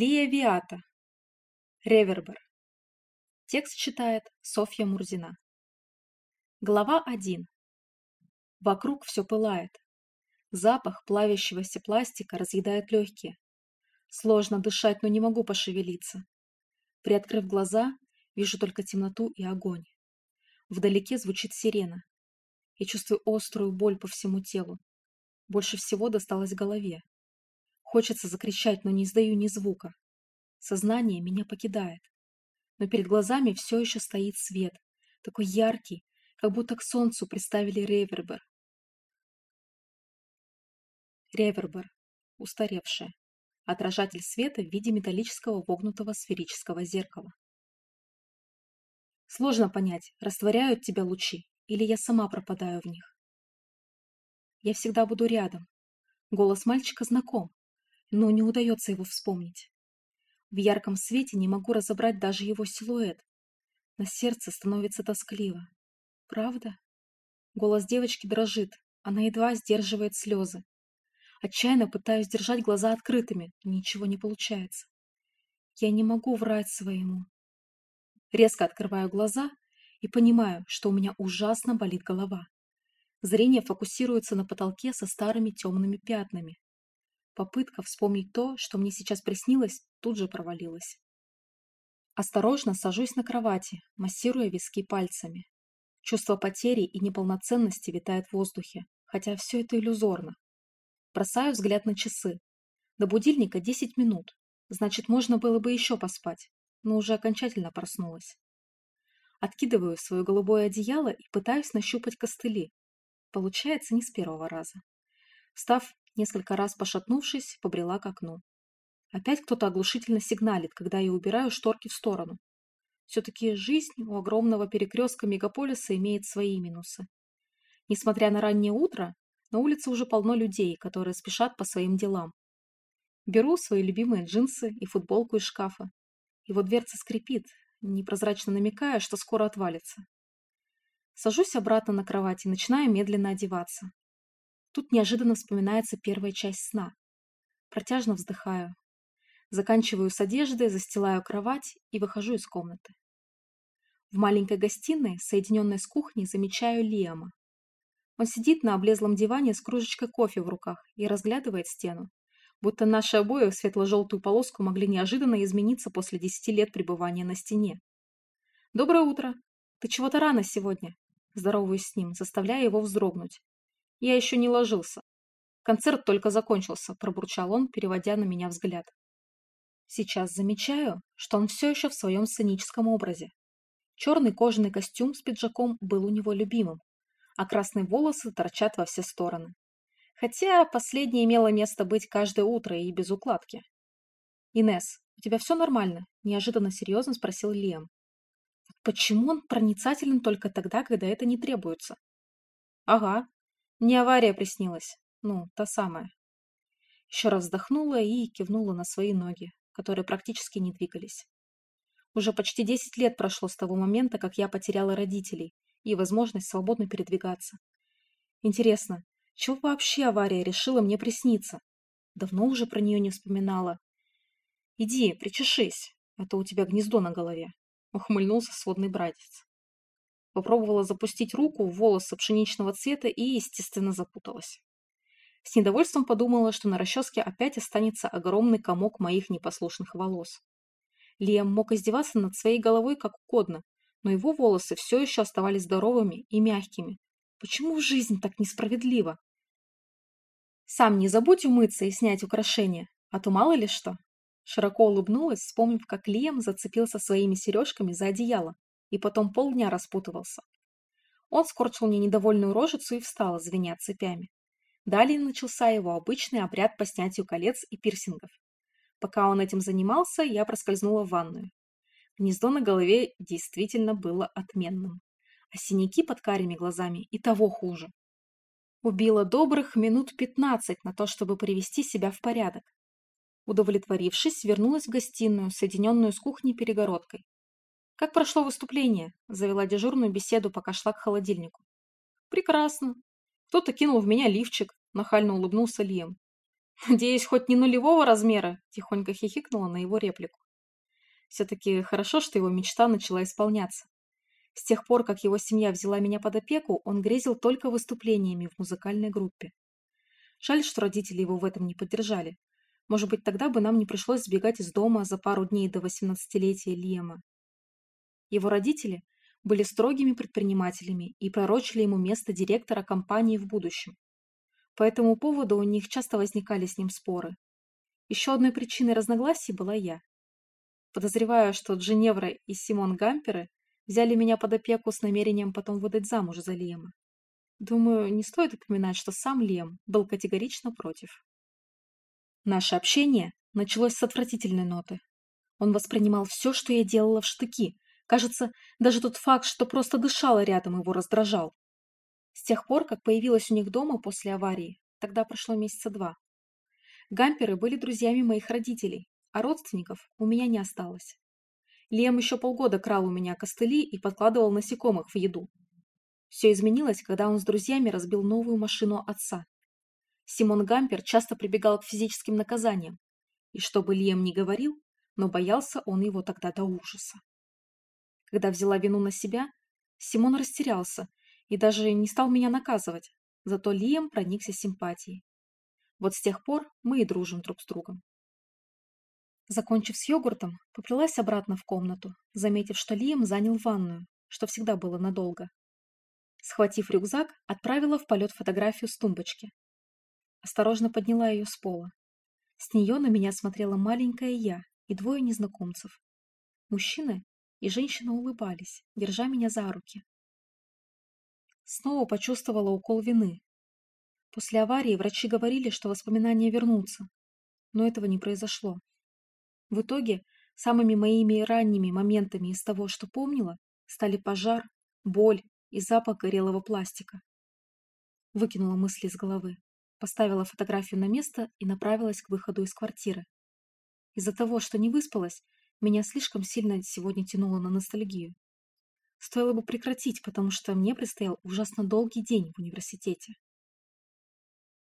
Лия Виата. Ревербер. Текст читает Софья Мурзина. Глава 1. Вокруг все пылает. Запах плавящегося пластика разъедает легкие. Сложно дышать, но не могу пошевелиться. Приоткрыв глаза, вижу только темноту и огонь. Вдалеке звучит сирена. Я чувствую острую боль по всему телу. Больше всего досталось голове. Хочется закричать, но не издаю ни звука. Сознание меня покидает. Но перед глазами все еще стоит свет, такой яркий, как будто к солнцу приставили ревербер. Ревербер. Устаревшая. Отражатель света в виде металлического вогнутого сферического зеркала. Сложно понять, растворяют тебя лучи, или я сама пропадаю в них. Я всегда буду рядом. Голос мальчика знаком, но не удается его вспомнить. В ярком свете не могу разобрать даже его силуэт. На сердце становится тоскливо. Правда? Голос девочки дрожит, она едва сдерживает слезы. Отчаянно пытаюсь держать глаза открытыми, ничего не получается. Я не могу врать своему. Резко открываю глаза и понимаю, что у меня ужасно болит голова. Зрение фокусируется на потолке со старыми темными пятнами. Попытка вспомнить то, что мне сейчас приснилось, тут же провалилась. Осторожно сажусь на кровати, массируя виски пальцами. Чувство потери и неполноценности витает в воздухе, хотя все это иллюзорно. Бросаю взгляд на часы. До будильника 10 минут, значит, можно было бы еще поспать, но уже окончательно проснулась. Откидываю свое голубое одеяло и пытаюсь нащупать костыли. Получается не с первого раза. Встав Несколько раз пошатнувшись, побрела к окну. Опять кто-то оглушительно сигналит, когда я убираю шторки в сторону. Все-таки жизнь у огромного перекрестка мегаполиса имеет свои минусы. Несмотря на раннее утро, на улице уже полно людей, которые спешат по своим делам. Беру свои любимые джинсы и футболку из шкафа. Его дверца скрипит, непрозрачно намекая, что скоро отвалится. Сажусь обратно на кровать и начинаю медленно одеваться. Тут неожиданно вспоминается первая часть сна. Протяжно вздыхаю. Заканчиваю с одеждой, застилаю кровать и выхожу из комнаты. В маленькой гостиной, соединенной с кухней, замечаю Лиама. Он сидит на облезлом диване с кружечкой кофе в руках и разглядывает стену, будто наши обои в светло-желтую полоску могли неожиданно измениться после десяти лет пребывания на стене. «Доброе утро! Ты чего-то рано сегодня?» Здороваюсь с ним, заставляя его вздрогнуть. Я еще не ложился. Концерт только закончился, пробурчал он, переводя на меня взгляд. Сейчас замечаю, что он все еще в своем сценическом образе. Черный кожаный костюм с пиджаком был у него любимым, а красные волосы торчат во все стороны. Хотя последнее имело место быть каждое утро и без укладки. «Инесс, у тебя все нормально?» – неожиданно серьезно спросил Лиам. «Почему он проницателен только тогда, когда это не требуется?» «Ага, мне авария приснилась. Ну, та самая. Еще раз вздохнула и кивнула на свои ноги, которые практически не двигались. Уже почти 10 лет прошло с того момента, как я потеряла родителей и возможность свободно передвигаться. Интересно, чего вообще авария решила мне присниться? Давно уже про нее не вспоминала. Иди, причешись, а то у тебя гнездо на голове, ухмыльнулся сводный братец. Попробовала запустить руку в волосы пшеничного цвета и, естественно, запуталась. С недовольством подумала, что на расческе опять останется огромный комок моих непослушных волос. Лиам мог издеваться над своей головой как угодно, но его волосы все еще оставались здоровыми и мягкими. Почему жизнь так несправедлива? Сам не забудь умыться и снять украшения, а то мало ли что. Широко улыбнулась, вспомнив, как Лиам зацепился своими сережками за одеяло, и потом полдня распутывался. Он скорчил мне недовольную рожицу и встал, звеня цепями. Далее начался его обычный обряд по снятию колец и пирсингов. Пока он этим занимался, я проскользнула в ванную. Гнездо на голове действительно было отменным, а синяки под карими глазами и того хуже. Убила добрых минут пятнадцать на то, чтобы привести себя в порядок. Удовлетворившись, вернулась в гостиную, соединенную с кухней перегородкой. «Как прошло выступление?» – завела дежурную беседу, пока шла к холодильнику. «Прекрасно. Кто-то кинул в меня лифчик», – нахально улыбнулся Лием. Надеюсь, хоть не нулевого размера, тихонько хихикнула на его реплику. Все-таки хорошо, что его мечта начала исполняться. С тех пор, как его семья взяла меня под опеку, он грезил только выступлениями в музыкальной группе. Жаль, что родители его в этом не поддержали. Может быть, тогда бы нам не пришлось сбегать из дома за пару дней до 18-летия Лиема. Его родители были строгими предпринимателями и пророчили ему место директора компании в будущем. По этому поводу у них часто возникали с ним споры. Еще одной причиной разногласий была я. Подозреваю, что Дженевра и Симон Гамперы взяли меня под опеку с намерением потом выдать замуж за Лема. Думаю, не стоит упоминать, что сам Лем был категорично против. Наше общение началось с отвратительной ноты. Он воспринимал все, что я делала в штыки. Кажется, даже тот факт, что просто дышала рядом, его раздражал. С тех пор, как появилась у них дома после аварии, тогда прошло месяца два. Гамперы были друзьями моих родителей, а родственников у меня не осталось. Лем еще полгода крал у меня костыли и подкладывал насекомых в еду. Все изменилось, когда он с друзьями разбил новую машину отца. Симон Гампер часто прибегал к физическим наказаниям, и что бы Лем ни говорил, но боялся он его тогда до ужаса. Когда взяла вину на себя, Симон растерялся и даже не стал меня наказывать, зато Лием проникся симпатией. Вот с тех пор мы и дружим друг с другом. Закончив с йогуртом, поплелась обратно в комнату, заметив, что Лием занял ванную, что всегда было надолго. Схватив рюкзак, отправила в полет фотографию с тумбочки. Осторожно подняла ее с пола. С нее на меня смотрела маленькая я и двое незнакомцев. Мужчина и женщина улыбались, держа меня за руки. Снова почувствовала укол вины. После аварии врачи говорили, что воспоминания вернутся, но этого не произошло. В итоге самыми моими ранними моментами из того, что помнила, стали пожар, боль и запах горелого пластика. Выкинула мысли из головы, поставила фотографию на место и направилась к выходу из квартиры. Из-за того, что не выспалась, меня слишком сильно сегодня тянуло на ностальгию. Стоило бы прекратить, потому что мне предстоял ужасно долгий день в университете.